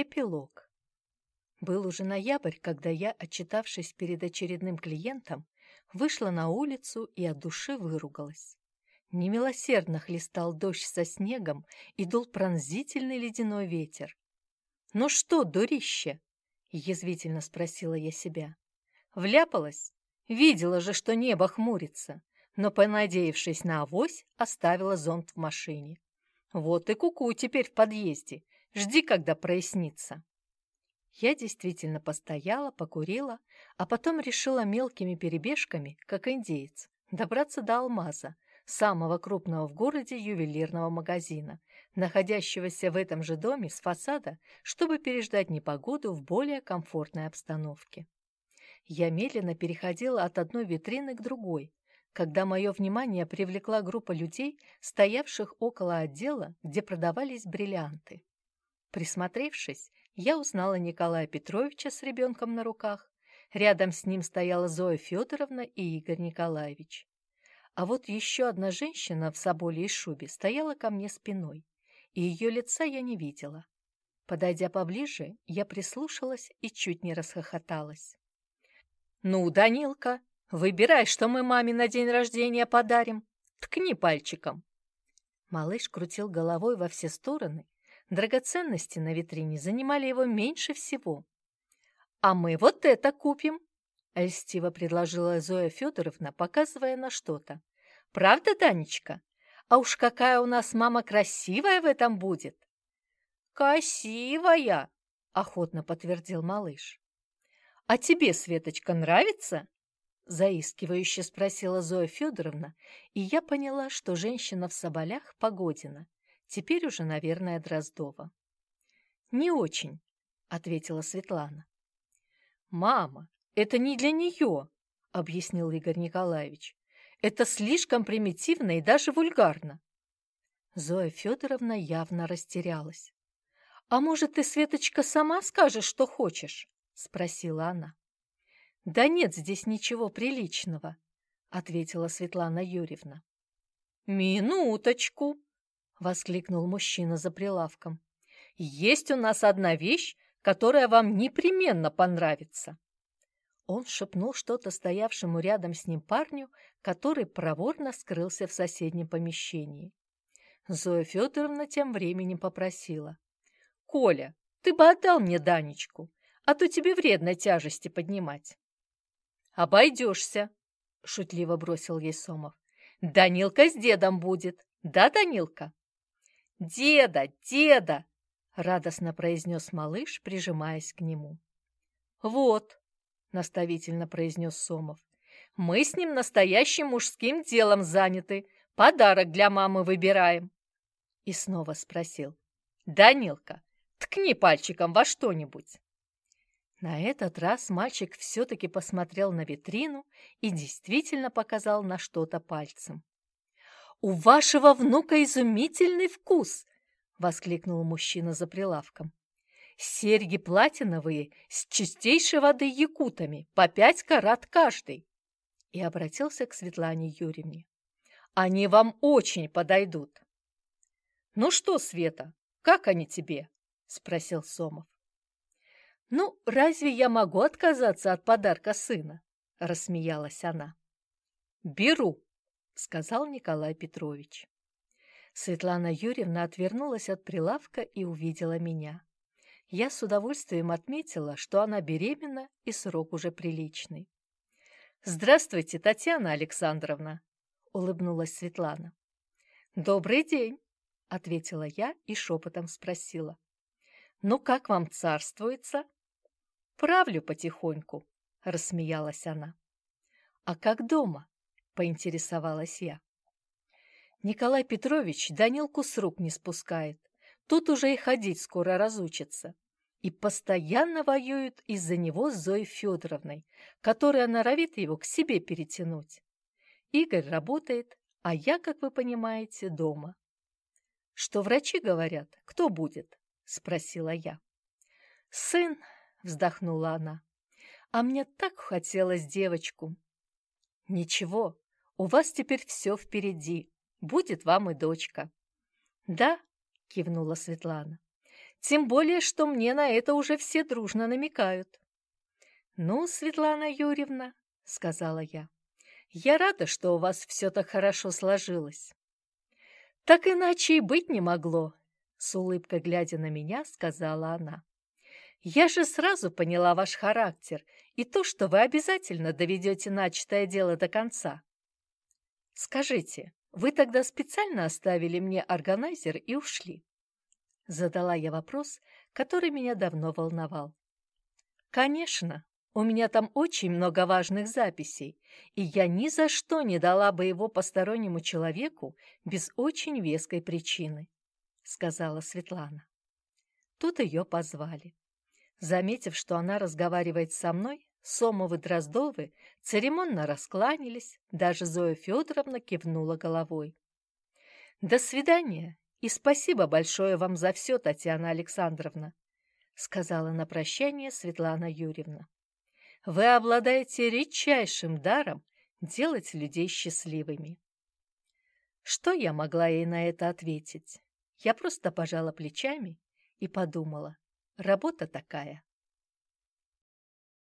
Эпилог. Был уже ноябрь, когда я, отчитавшись перед очередным клиентом, вышла на улицу и от души выругалась. Немилосердно хлестал дождь со снегом и дул пронзительный ледяной ветер. «Ну что, дурище?» — язвительно спросила я себя. «Вляпалась? Видела же, что небо хмурится, но, понадеявшись на авось, оставила зонт в машине. Вот и куку -ку теперь в подъезде, жди, когда прояснится». Я действительно постояла, покурила, а потом решила мелкими перебежками, как индеец, добраться до алмаза, самого крупного в городе ювелирного магазина, находящегося в этом же доме с фасада, чтобы переждать непогоду в более комфортной обстановке. Я медленно переходила от одной витрины к другой, когда мое внимание привлекла группа людей, стоявших около отдела, где продавались бриллианты. Присмотревшись, я узнала Николая Петровича с ребенком на руках. Рядом с ним стояла Зоя Федоровна и Игорь Николаевич. А вот еще одна женщина в соболе и шубе стояла ко мне спиной, и ее лица я не видела. Подойдя поближе, я прислушалась и чуть не расхохоталась. «Ну, Данилка, выбирай, что мы маме на день рождения подарим. Ткни пальчиком». Малыш крутил головой во все стороны. Драгоценности на витрине занимали его меньше всего. «А мы вот это купим!» — льстиво предложила Зоя Федоровна, показывая на что-то. «Правда, Данечка? А уж какая у нас мама красивая в этом будет!» «Красивая!» — охотно подтвердил малыш. «А тебе, Светочка, нравится?» Заискивающе спросила Зоя Федоровна, и я поняла, что женщина в соболях Погодина, теперь уже, наверное, Дроздова. «Не очень», — ответила Светлана. «Мама, это не для нее», — объяснил Игорь Николаевич. «Это слишком примитивно и даже вульгарно». Зоя Федоровна явно растерялась. «А может, ты, Светочка, сама скажешь, что хочешь?» — спросила она. «Да нет здесь ничего приличного», — ответила Светлана Юрьевна. «Минуточку!» — воскликнул мужчина за прилавком. «Есть у нас одна вещь, которая вам непременно понравится». Он шепнул что-то стоявшему рядом с ним парню, который проворно скрылся в соседнем помещении. Зоя Федоровна тем временем попросила. «Коля, ты бы отдал мне Данечку а то тебе вредно тяжести поднимать. «Обойдешься», — шутливо бросил ей Сомов. «Данилка с дедом будет, да, Данилка?» «Деда, деда!» — радостно произнес малыш, прижимаясь к нему. «Вот», — наставительно произнес Сомов, — «мы с ним настоящим мужским делом заняты, подарок для мамы выбираем». И снова спросил. «Данилка, ткни пальчиком во что-нибудь». На этот раз мальчик все-таки посмотрел на витрину и действительно показал на что-то пальцем. «У вашего внука изумительный вкус!» — воскликнул мужчина за прилавком. «Серьги платиновые с чистейшей воды якутами, по пять карат каждый!» И обратился к Светлане Юрьевне. «Они вам очень подойдут!» «Ну что, Света, как они тебе?» — спросил Сомов. «Ну, разве я могу отказаться от подарка сына?» – рассмеялась она. «Беру», – сказал Николай Петрович. Светлана Юрьевна отвернулась от прилавка и увидела меня. Я с удовольствием отметила, что она беременна и срок уже приличный. «Здравствуйте, Татьяна Александровна!» – улыбнулась Светлана. «Добрый день!» – ответила я и шепотом спросила. «Ну, как вам царствуется?» «Правлю потихоньку», — рассмеялась она. «А как дома?» — поинтересовалась я. Николай Петрович Данилку с рук не спускает. Тут уже и ходить скоро разучится. И постоянно воюют из-за него с Зоей Федоровной, которая норовит его к себе перетянуть. Игорь работает, а я, как вы понимаете, дома. «Что врачи говорят? Кто будет?» – спросила я. «Сын», вздохнула она. А мне так хотелось девочку. Ничего, у вас теперь все впереди. Будет вам и дочка. Да, кивнула Светлана. Тем более, что мне на это уже все дружно намекают. «Ну, Светлана Юрьевна», — сказала я, — «я рада, что у вас все так хорошо сложилось». «Так иначе и быть не могло», — с улыбкой глядя на меня, сказала она. «Я же сразу поняла ваш характер и то, что вы обязательно доведете начатое дело до конца. Скажите, вы тогда специально оставили мне органайзер и ушли?» Задала я вопрос, который меня давно волновал. «Конечно, у меня там очень много важных записей, и я ни за что не дала бы его постороннему человеку без очень веской причины», — сказала Светлана. Тут ее позвали. Заметив, что она разговаривает со мной, Сомовы-Дроздовы церемонно раскланялись, даже Зоя Федоровна кивнула головой. «До свидания и спасибо большое вам за все, Татьяна Александровна», сказала на прощание Светлана Юрьевна. «Вы обладаете редчайшим даром делать людей счастливыми». Что я могла ей на это ответить? Я просто пожала плечами и подумала, работа такая.